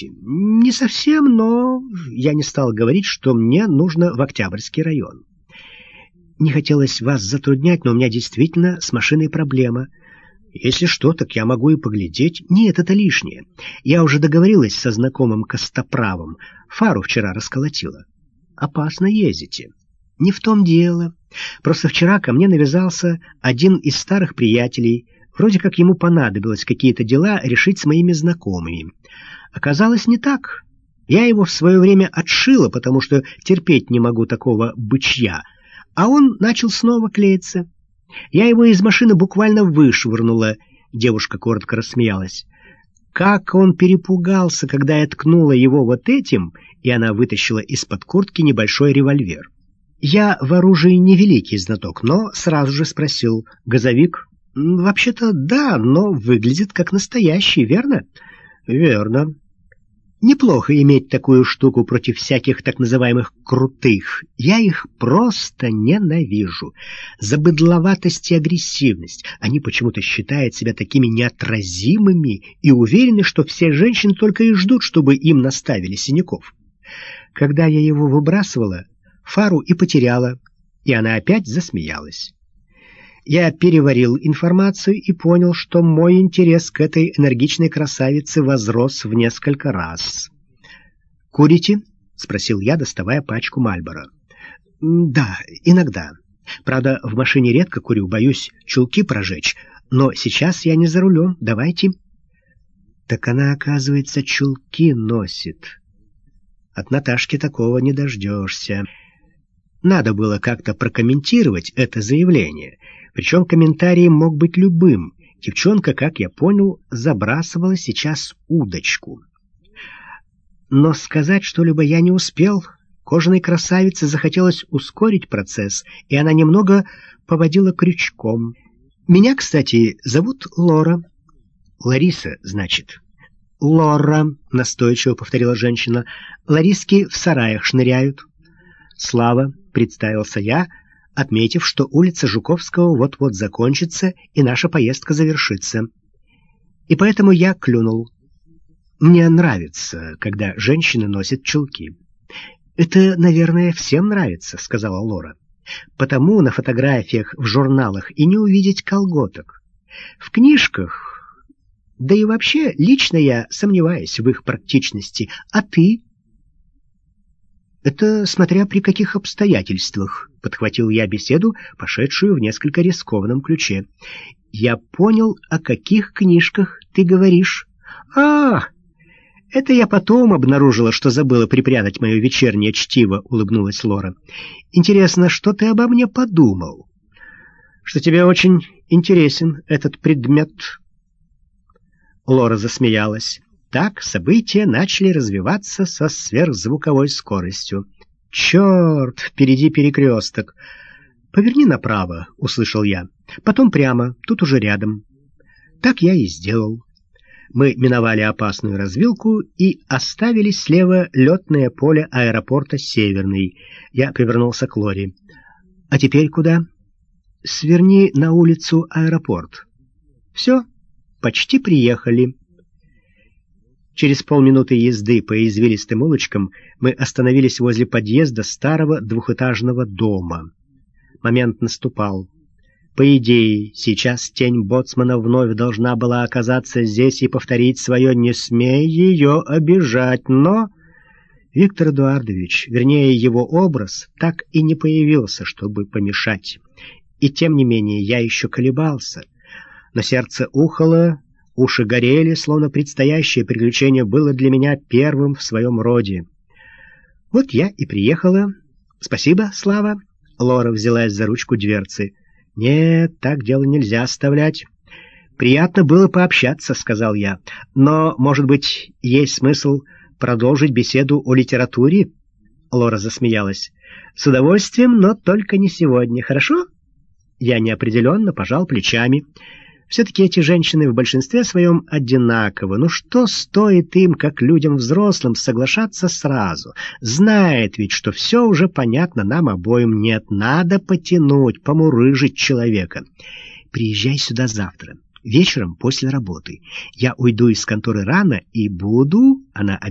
ездите? Не совсем, но я не стал говорить, что мне нужно в Октябрьский район. Не хотелось вас затруднять, но у меня действительно с машиной проблема. Если что, так я могу и поглядеть. Нет, это лишнее. Я уже договорилась со знакомым Костоправом. Фару вчера расколотила. Опасно ездите. Не в том дело. Просто вчера ко мне навязался один из старых приятелей. Вроде как ему понадобилось какие-то дела решить с моими знакомыми. Оказалось, не так. Я его в свое время отшила, потому что терпеть не могу такого бычья. А он начал снова клеиться. Я его из машины буквально вышвырнула. Девушка коротко рассмеялась. Как он перепугался, когда я ткнула его вот этим, и она вытащила из-под куртки небольшой револьвер. Я в оружии не великий знаток, но сразу же спросил, «Газовик?» «Вообще-то да, но выглядит как настоящий, верно?» «Верно. Неплохо иметь такую штуку против всяких так называемых «крутых». Я их просто ненавижу. За быдловатость и агрессивность. Они почему-то считают себя такими неотразимыми и уверены, что все женщины только и ждут, чтобы им наставили синяков. Когда я его выбрасывала, фару и потеряла, и она опять засмеялась. Я переварил информацию и понял, что мой интерес к этой энергичной красавице возрос в несколько раз. «Курите?» — спросил я, доставая пачку Мальбора. «Да, иногда. Правда, в машине редко курю, боюсь чулки прожечь. Но сейчас я не за рулем. Давайте». «Так она, оказывается, чулки носит. От Наташки такого не дождешься». Надо было как-то прокомментировать это заявление — причем комментарий мог быть любым. Девчонка, как я понял, забрасывала сейчас удочку. Но сказать что-либо я не успел. Кожаной красавице захотелось ускорить процесс, и она немного поводила крючком. Меня, кстати, зовут Лора. Лариса, значит. Лора, настойчиво повторила женщина. Лариски в сараях шныряют. Слава, представился я, — отметив, что улица Жуковского вот-вот закончится и наша поездка завершится. И поэтому я клюнул. Мне нравится, когда женщины носят чулки. «Это, наверное, всем нравится», — сказала Лора. «Потому на фотографиях в журналах и не увидеть колготок. В книжках, да и вообще лично я сомневаюсь в их практичности. А ты?» «Это смотря при каких обстоятельствах», — подхватил я беседу, пошедшую в несколько рискованном ключе. «Я понял, о каких книжках ты говоришь». «А, это я потом обнаружила, что забыла припрятать мое вечернее чтиво», — улыбнулась Лора. «Интересно, что ты обо мне подумал?» «Что тебе очень интересен этот предмет». Лора засмеялась. Так события начали развиваться со сверхзвуковой скоростью. «Черт, впереди перекресток!» «Поверни направо», — услышал я. «Потом прямо, тут уже рядом». Так я и сделал. Мы миновали опасную развилку и оставили слева летное поле аэропорта «Северный». Я повернулся к Лоре. «А теперь куда?» «Сверни на улицу аэропорт». «Все, почти приехали». Через полминуты езды по извилистым улочкам мы остановились возле подъезда старого двухэтажного дома. Момент наступал. По идее, сейчас тень боцмана вновь должна была оказаться здесь и повторить свое «не смей ее обижать», но... Виктор Эдуардович, вернее его образ, так и не появился, чтобы помешать. И тем не менее я еще колебался. Но сердце ухало, Уши горели, словно предстоящее приключение было для меня первым в своем роде. Вот я и приехала. Спасибо, Слава. Лора взялась за ручку дверцы. Нет, так дело нельзя оставлять. Приятно было пообщаться, сказал я. Но, может быть, есть смысл продолжить беседу о литературе? Лора засмеялась. С удовольствием, но только не сегодня, хорошо? Я неопределенно пожал плечами. Все-таки эти женщины в большинстве своем одинаковы. Ну что стоит им, как людям взрослым, соглашаться сразу? Знает ведь, что все уже понятно нам обоим. Нет, надо потянуть, помурыжить человека. Приезжай сюда завтра, вечером после работы. Я уйду из конторы рано и буду... Она